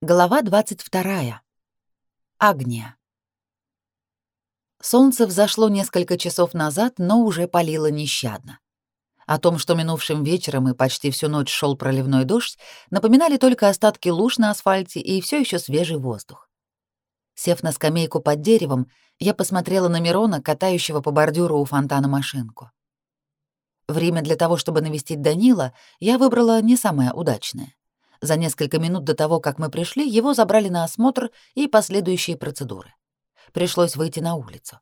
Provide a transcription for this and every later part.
Глава 22. Агния. Солнце взошло несколько часов назад, но уже палило нещадно. О том, что минувшим вечером и почти всю ночь шел проливной дождь, напоминали только остатки луж на асфальте и все еще свежий воздух. Сев на скамейку под деревом, я посмотрела на Мирона, катающего по бордюру у фонтана машинку. Время для того, чтобы навестить Данила, я выбрала не самое удачное. За несколько минут до того, как мы пришли, его забрали на осмотр и последующие процедуры. Пришлось выйти на улицу.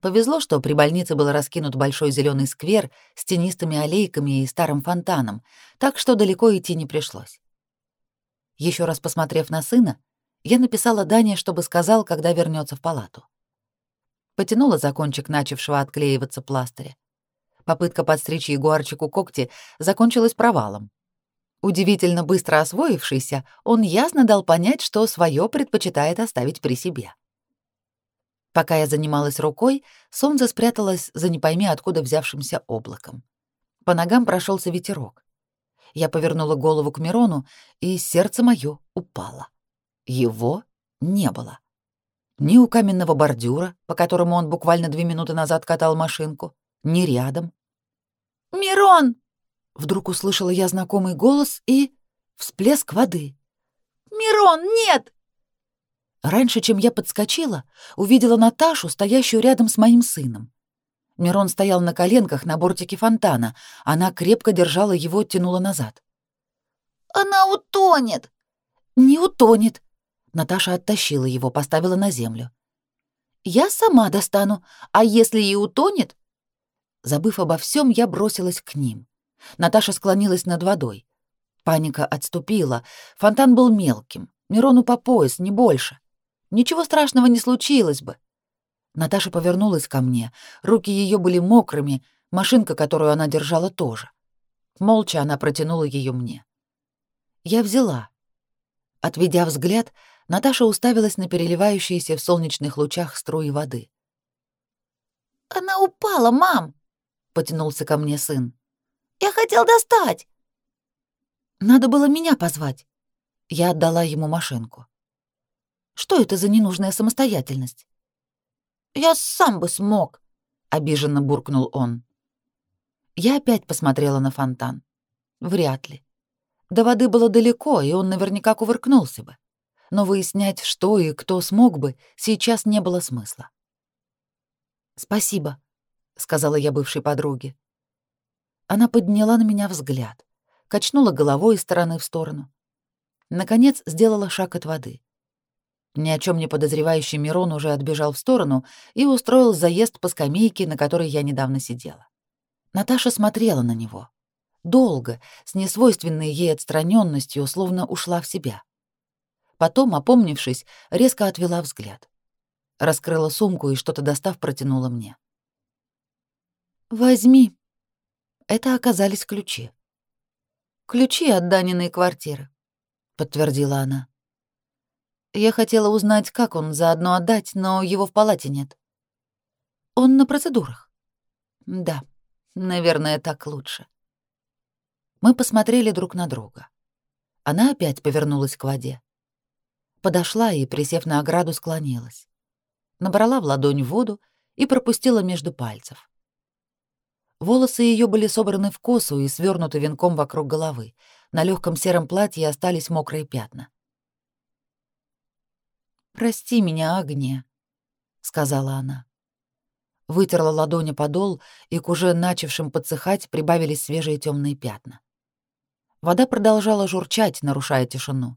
Повезло, что при больнице был раскинут большой зеленый сквер с тенистыми аллейками и старым фонтаном, так что далеко идти не пришлось. Еще раз посмотрев на сына, я написала Дане, чтобы сказал, когда вернется в палату. Потянула за кончик начавшего отклеиваться пластыря. Попытка подстричь ягуарчику когти закончилась провалом. Удивительно быстро освоившийся, он ясно дал понять, что свое предпочитает оставить при себе. Пока я занималась рукой, солнце спряталось за не пойми откуда взявшимся облаком. По ногам прошелся ветерок. Я повернула голову к Мирону, и сердце мое упало. Его не было. Ни у каменного бордюра, по которому он буквально две минуты назад катал машинку, ни рядом. «Мирон!» Вдруг услышала я знакомый голос и... всплеск воды. «Мирон, нет!» Раньше, чем я подскочила, увидела Наташу, стоящую рядом с моим сыном. Мирон стоял на коленках на бортике фонтана. Она крепко держала его, тянула назад. «Она утонет!» «Не утонет!» Наташа оттащила его, поставила на землю. «Я сама достану, а если и утонет...» Забыв обо всем, я бросилась к ним. Наташа склонилась над водой. Паника отступила. Фонтан был мелким. Мирону по пояс, не больше. Ничего страшного не случилось бы. Наташа повернулась ко мне. Руки ее были мокрыми, машинка, которую она держала, тоже. Молча она протянула ее мне. Я взяла. Отведя взгляд, Наташа уставилась на переливающиеся в солнечных лучах струи воды. «Она упала, мам!» — потянулся ко мне сын. Я хотел достать. Надо было меня позвать. Я отдала ему машинку. Что это за ненужная самостоятельность? Я сам бы смог, обиженно буркнул он. Я опять посмотрела на фонтан. Вряд ли. До воды было далеко, и он наверняка кувыркнулся бы. Но выяснять, что и кто смог бы, сейчас не было смысла. «Спасибо», — сказала я бывшей подруге. Она подняла на меня взгляд, качнула головой из стороны в сторону. Наконец сделала шаг от воды. Ни о чем не подозревающий Мирон уже отбежал в сторону и устроил заезд по скамейке, на которой я недавно сидела. Наташа смотрела на него. Долго, с несвойственной ей отстраненностью, словно ушла в себя. Потом, опомнившись, резко отвела взгляд. Раскрыла сумку и, что-то достав, протянула мне. «Возьми», это оказались ключи. «Ключи от Даниной квартиры», — подтвердила она. Я хотела узнать, как он заодно отдать, но его в палате нет. Он на процедурах. Да, наверное, так лучше. Мы посмотрели друг на друга. Она опять повернулась к воде. Подошла и, присев на ограду, склонилась. Набрала в ладонь воду и пропустила между пальцев. Волосы ее были собраны в косу и свернуты венком вокруг головы. На легком сером платье остались мокрые пятна. «Прости меня, Агния», — сказала она. Вытерла ладони подол, и к уже начавшим подсыхать прибавились свежие темные пятна. Вода продолжала журчать, нарушая тишину.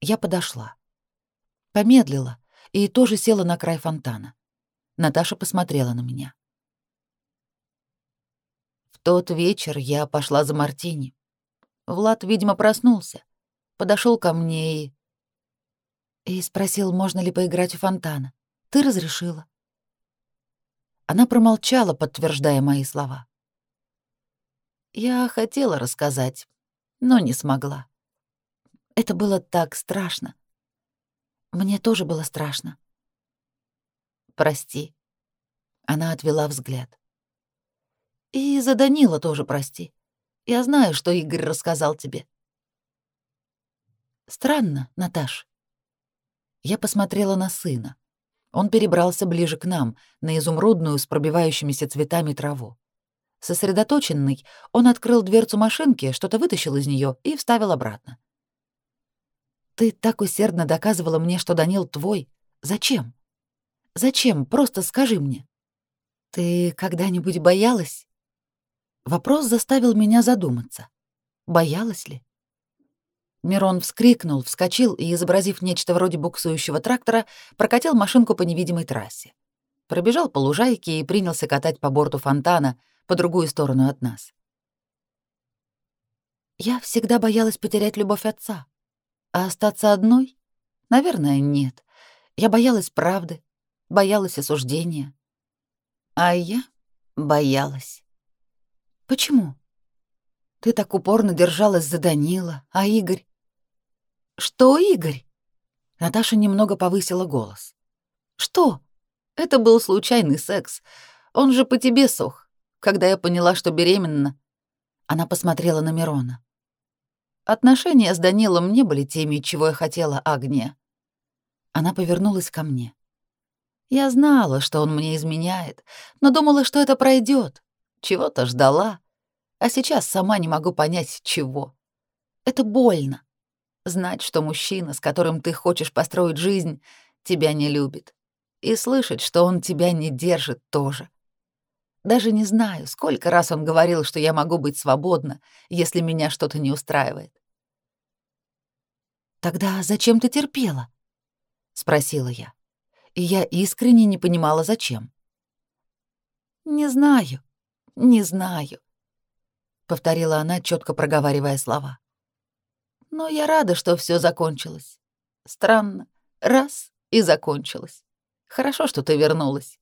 Я подошла. Помедлила и тоже села на край фонтана. Наташа посмотрела на меня тот вечер я пошла за Мартини. Влад, видимо, проснулся. Подошел ко мне и... И спросил, можно ли поиграть у фонтана. Ты разрешила. Она промолчала, подтверждая мои слова. Я хотела рассказать, но не смогла. Это было так страшно. Мне тоже было страшно. Прости. Она отвела взгляд. И за Данила тоже прости. Я знаю, что Игорь рассказал тебе. Странно, Наташ. Я посмотрела на сына. Он перебрался ближе к нам, на изумрудную с пробивающимися цветами траву. Сосредоточенный, он открыл дверцу машинки, что-то вытащил из нее и вставил обратно. «Ты так усердно доказывала мне, что Данил твой. Зачем? Зачем? Просто скажи мне». «Ты когда-нибудь боялась?» Вопрос заставил меня задуматься. Боялась ли? Мирон вскрикнул, вскочил и, изобразив нечто вроде буксующего трактора, прокатил машинку по невидимой трассе. Пробежал по лужайке и принялся катать по борту фонтана по другую сторону от нас. Я всегда боялась потерять любовь отца. А остаться одной? Наверное, нет. Я боялась правды, боялась осуждения. А я боялась. Почему? Ты так упорно держалась за Данила, а Игорь? «Что, Игорь?» Наташа немного повысила голос. «Что? Это был случайный секс. Он же по тебе сох. Когда я поняла, что беременна...» Она посмотрела на Мирона. «Отношения с Данилом не были теми, чего я хотела, Агния». Она повернулась ко мне. Я знала, что он мне изменяет, но думала, что это пройдет. Чего-то ждала. А сейчас сама не могу понять, чего. Это больно. Знать, что мужчина, с которым ты хочешь построить жизнь, тебя не любит. И слышать, что он тебя не держит тоже. Даже не знаю, сколько раз он говорил, что я могу быть свободна, если меня что-то не устраивает. «Тогда зачем ты терпела?» — спросила я. И я искренне не понимала, зачем. «Не знаю, не знаю», — повторила она, четко проговаривая слова. Но я рада, что все закончилось. Странно. Раз — и закончилось. Хорошо, что ты вернулась.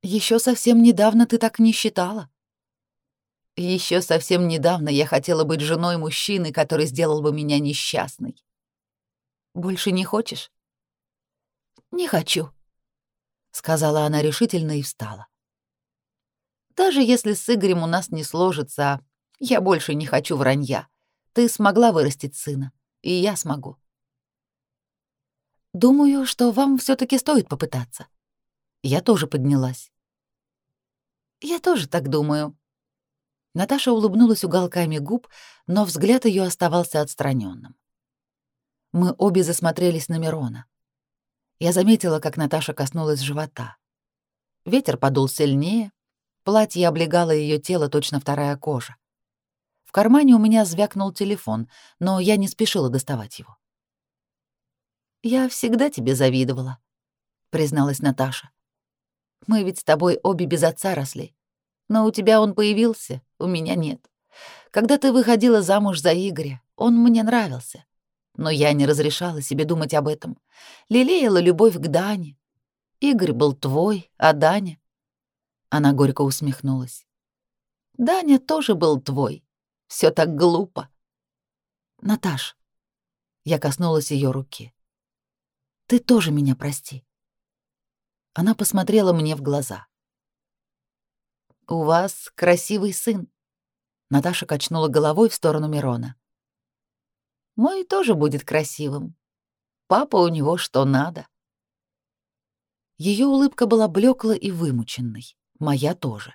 Еще совсем недавно ты так не считала. Еще совсем недавно я хотела быть женой мужчины, который сделал бы меня несчастной. Больше не хочешь? Не хочу, сказала она решительно и встала. Даже если с Игорем у нас не сложится, я больше не хочу вранья. Ты смогла вырастить сына, и я смогу. Думаю, что вам все таки стоит попытаться. Я тоже поднялась. Я тоже так думаю. Наташа улыбнулась уголками губ, но взгляд ее оставался отстраненным. Мы обе засмотрелись на Мирона. Я заметила, как Наташа коснулась живота. Ветер подул сильнее, платье облегало ее тело точно вторая кожа кармане у меня звякнул телефон, но я не спешила доставать его. «Я всегда тебе завидовала», — призналась Наташа. «Мы ведь с тобой обе без отца росли. Но у тебя он появился, у меня нет. Когда ты выходила замуж за Игоря, он мне нравился. Но я не разрешала себе думать об этом. Лелеяла любовь к Дане. Игорь был твой, а Даня...» Она горько усмехнулась. «Даня тоже был твой, все так глупо. Наташ, я коснулась ее руки. Ты тоже меня прости. Она посмотрела мне в глаза. У вас красивый сын. Наташа качнула головой в сторону Мирона. Мой тоже будет красивым. Папа у него что надо. Ее улыбка была блеклой и вымученной, моя тоже.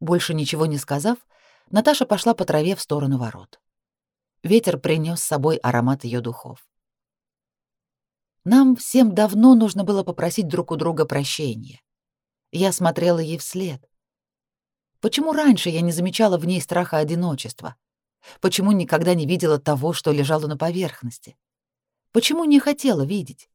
Больше ничего не сказав, Наташа пошла по траве в сторону ворот. Ветер принес с собой аромат ее духов. Нам всем давно нужно было попросить друг у друга прощения. Я смотрела ей вслед. Почему раньше я не замечала в ней страха одиночества? Почему никогда не видела того, что лежало на поверхности? Почему не хотела видеть?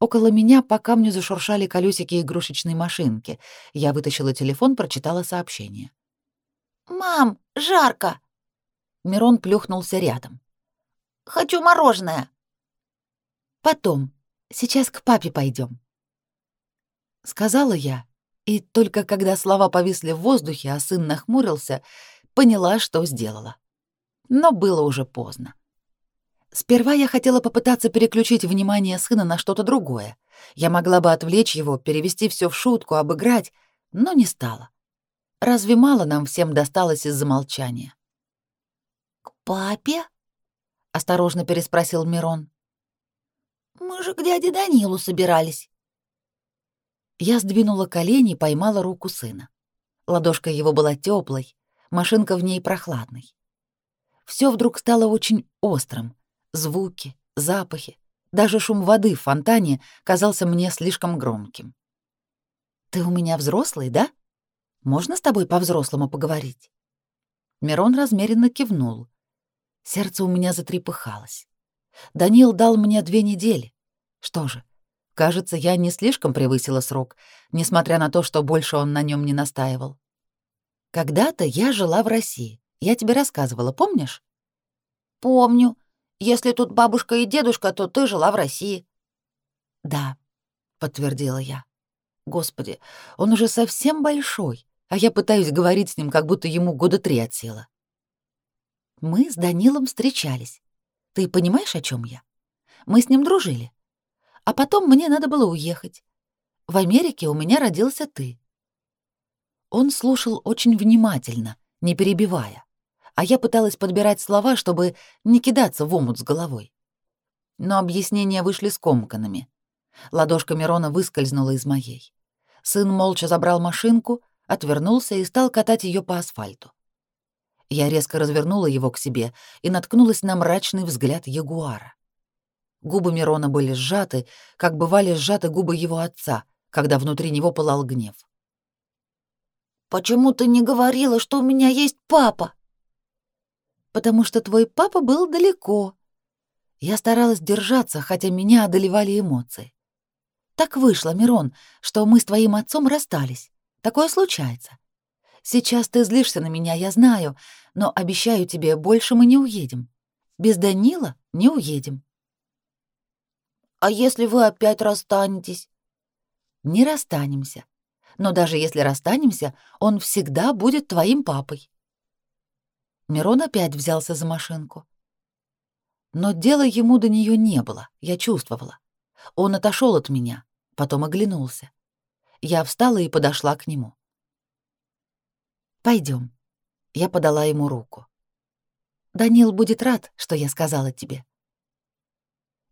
Около меня по камню зашуршали колесики игрушечной машинки. Я вытащила телефон, прочитала сообщение. «Мам, жарко!» Мирон плюхнулся рядом. «Хочу мороженое!» «Потом. Сейчас к папе пойдем. Сказала я, и только когда слова повисли в воздухе, а сын нахмурился, поняла, что сделала. Но было уже поздно. Сперва я хотела попытаться переключить внимание сына на что-то другое. Я могла бы отвлечь его, перевести все в шутку, обыграть, но не стала. Разве мало нам всем досталось из-за молчания? «К папе?» осторожно переспросил Мирон. Мы же к дяде Данилу собирались. Я сдвинула колени и поймала руку сына. Ладошка его была теплой, машинка в ней прохладной. Все вдруг стало очень острым. Звуки, запахи, даже шум воды в фонтане казался мне слишком громким. «Ты у меня взрослый, да? Можно с тобой по-взрослому поговорить?» Мирон размеренно кивнул. Сердце у меня затрепыхалось. Даниил дал мне две недели. Что же, кажется, я не слишком превысила срок, несмотря на то, что больше он на нем не настаивал. Когда-то я жила в России. Я тебе рассказывала, помнишь? Помню. Если тут бабушка и дедушка, то ты жила в России. Да, подтвердила я. Господи, он уже совсем большой, а я пытаюсь говорить с ним, как будто ему года три от силы. Мы с Данилом встречались. Ты понимаешь, о чем я? Мы с ним дружили. А потом мне надо было уехать. В Америке у меня родился ты. Он слушал очень внимательно, не перебивая, а я пыталась подбирать слова, чтобы не кидаться в омут с головой. Но объяснения вышли скомканными. Ладошка Мирона выскользнула из моей. Сын молча забрал машинку, отвернулся и стал катать ее по асфальту. Я резко развернула его к себе и наткнулась на мрачный взгляд ягуара. Губы Мирона были сжаты, как бывали сжаты губы его отца, когда внутри него пылал гнев. «Почему ты не говорила, что у меня есть папа?» «Потому что твой папа был далеко». Я старалась держаться, хотя меня одолевали эмоции. «Так вышло, Мирон, что мы с твоим отцом расстались. Такое случается. Сейчас ты злишься на меня, я знаю, но обещаю тебе, больше мы не уедем. Без Данила не уедем. А если вы опять расстанетесь? Не расстанемся. Но даже если расстанемся, он всегда будет твоим папой. Мирон опять взялся за машинку. Но дела ему до нее не было, я чувствовала. Он отошел от меня, потом оглянулся. Я встала и подошла к нему. Пойдем. Я подала ему руку. Данил будет рад, что я сказала тебе.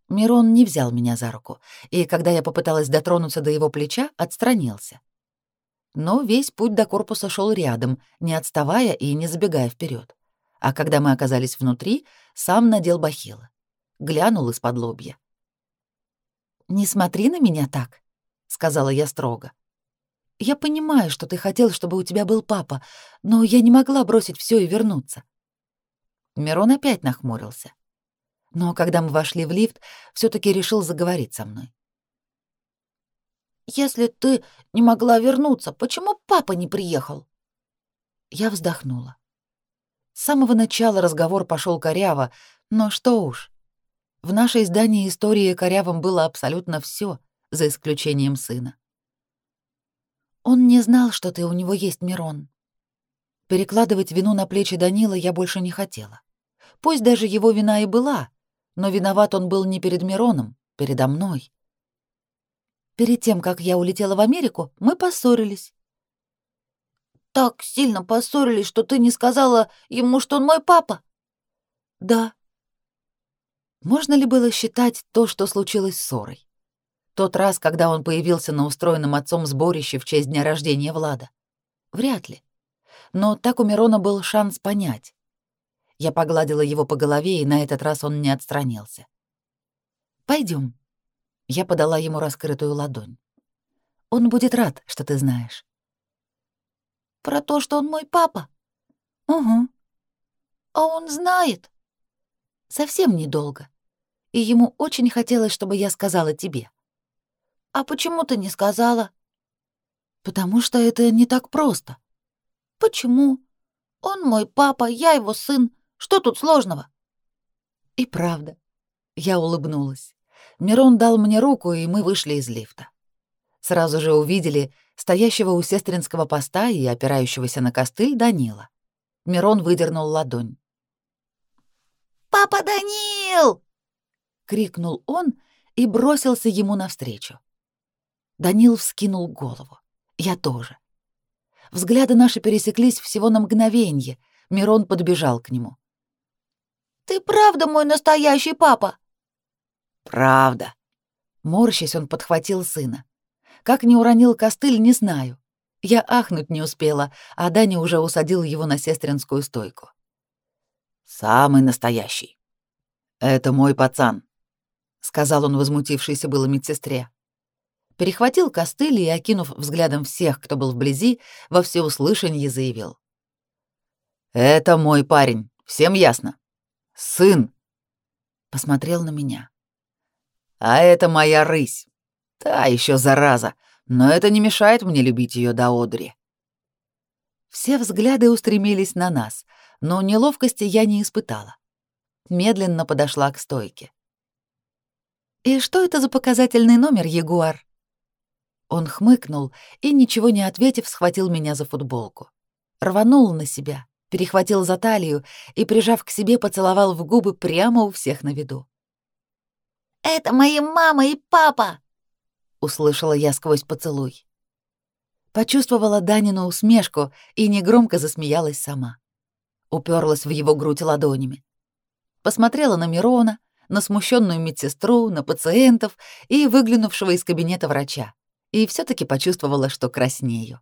Мирон не взял меня за руку, и когда я попыталась дотронуться до его плеча, отстранился. Но весь путь до корпуса шел рядом, не отставая и не забегая вперед. А когда мы оказались внутри, сам надел бахилы. Глянул из-под лобья. «Не смотри на меня так», — сказала я строго. Я понимаю, что ты хотел, чтобы у тебя был папа, но я не могла бросить все и вернуться. Мирон опять нахмурился. Но когда мы вошли в лифт, все таки решил заговорить со мной. Если ты не могла вернуться, почему папа не приехал? Я вздохнула. С самого начала разговор пошел коряво, но что уж. В нашей издании истории корявым было абсолютно все, за исключением сына. Он не знал, что ты у него есть, Мирон. Перекладывать вину на плечи Данила я больше не хотела. Пусть даже его вина и была, но виноват он был не перед Мироном, передо мной. Перед тем, как я улетела в Америку, мы поссорились. Так сильно поссорились, что ты не сказала ему, что он мой папа? Да. Можно ли было считать то, что случилось ссорой? Тот раз, когда он появился на устроенном отцом сборище в честь дня рождения Влада. Вряд ли. Но так у Мирона был шанс понять. Я погладила его по голове, и на этот раз он не отстранился. Пойдем. Я подала ему раскрытую ладонь. Он будет рад, что ты знаешь. Про то, что он мой папа? Угу. А он знает? Совсем недолго. И ему очень хотелось, чтобы я сказала тебе. «А почему ты не сказала?» «Потому что это не так просто». «Почему? Он мой папа, я его сын. Что тут сложного?» «И правда». Я улыбнулась. Мирон дал мне руку, и мы вышли из лифта. Сразу же увидели стоящего у сестринского поста и опирающегося на костыль Данила. Мирон выдернул ладонь. «Папа Данил!» — крикнул он и бросился ему навстречу. Данил вскинул голову. Я тоже. Взгляды наши пересеклись всего на мгновенье. Мирон подбежал к нему. «Ты «Ты правда мой настоящий папа?» «Правда». Морщась, он подхватил сына. Как не уронил костыль, не знаю. Я ахнуть не успела, а Даня уже усадил его на сестринскую стойку. «Самый настоящий. Это мой пацан», — сказал он возмутившейся было медсестре. Перехватил костыль и, окинув взглядом всех, кто был вблизи, во всеуслышанье заявил. «Это мой парень, всем ясно? Сын!» Посмотрел на меня. «А это моя рысь. Та еще зараза, но это не мешает мне любить ее до одри». Все взгляды устремились на нас, но неловкости я не испытала. Медленно подошла к стойке. «И что это за показательный номер, Ягуар?» Он хмыкнул и, ничего не ответив, схватил меня за футболку. Рванул на себя, перехватил за талию и, прижав к себе, поцеловал в губы прямо у всех на виду. «Это мои мама и папа!» — услышала я сквозь поцелуй. Почувствовала Данину усмешку и негромко засмеялась сама. Уперлась в его грудь ладонями. Посмотрела на Мирона, на смущенную медсестру, на пациентов и выглянувшего из кабинета врача. И все таки почувствовала, что краснею.